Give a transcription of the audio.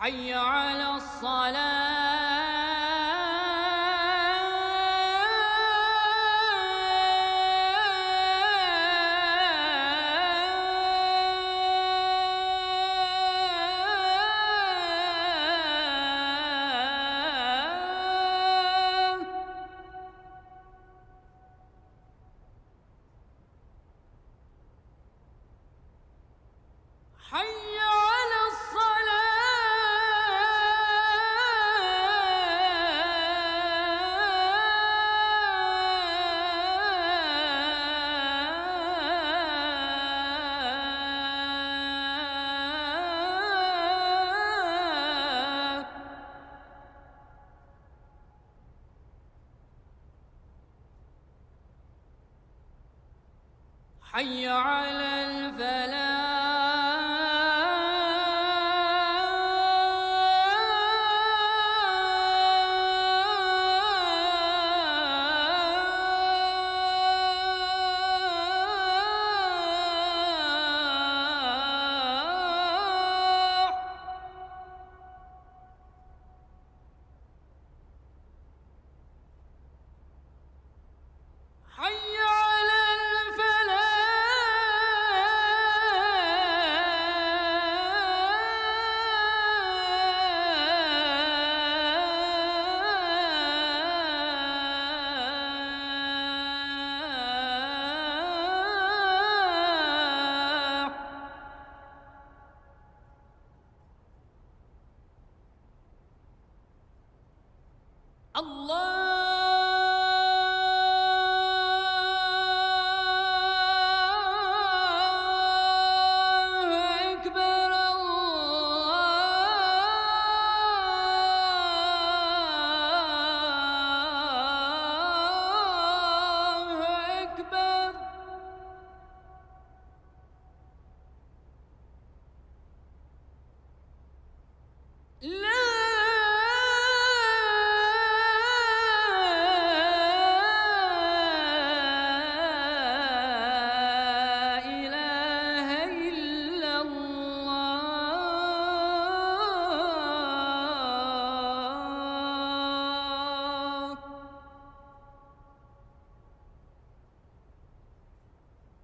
حي على الصلاة. حي حي على الفلاح. الله